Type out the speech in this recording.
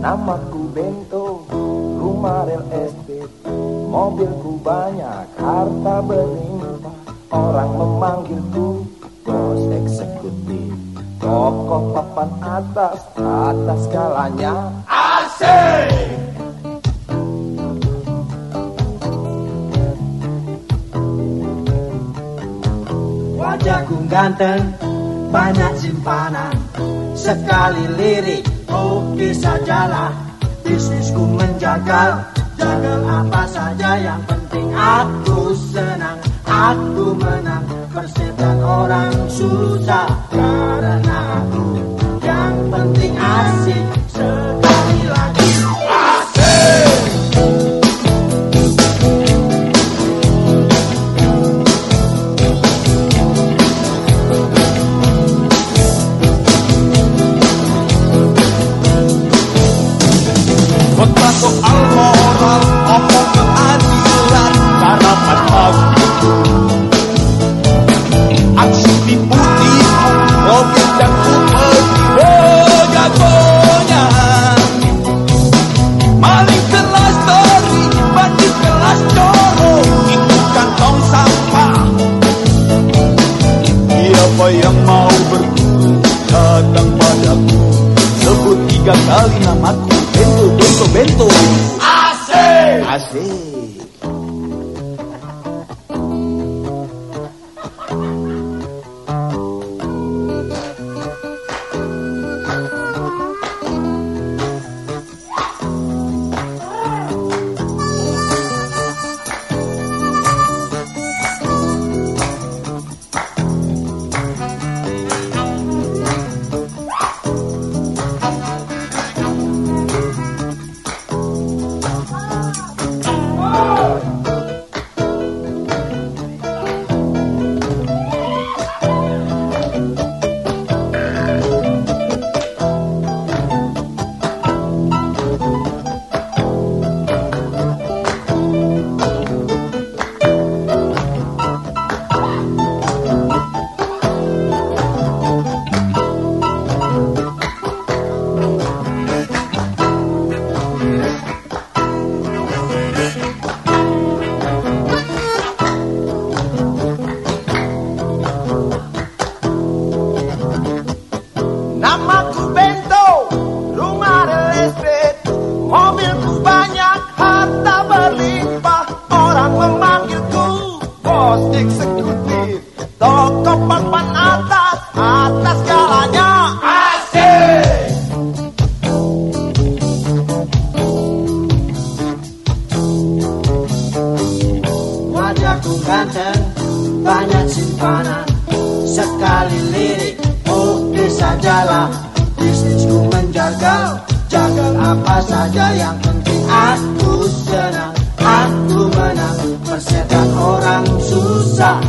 Namaku Bento, rumah real estate Mobilku banyak, harta berlimpah. Orang memanggilku bos eksekutif. Kokoh papan atas, atas skalanya Asik! Wajahku ganteng, banyak simpanan. Sekali lirik, oke sajalah Bisnisku menjagal, jagal apa saja Yang penting aku senang, aku menang Persetan orang susah karena Siapa yang mau berburu, datang padaku. Sebut tiga kali namaku Bento, bento, bento. Asik. Asik eksekutif Toko papan atas, atas galanya Asik! Wajahku ganteng, banyak simpanan. Sekali lirik, oke sajalah Bisnisku menjagal, jagal apa saja Yang penting aku Persetan orang susah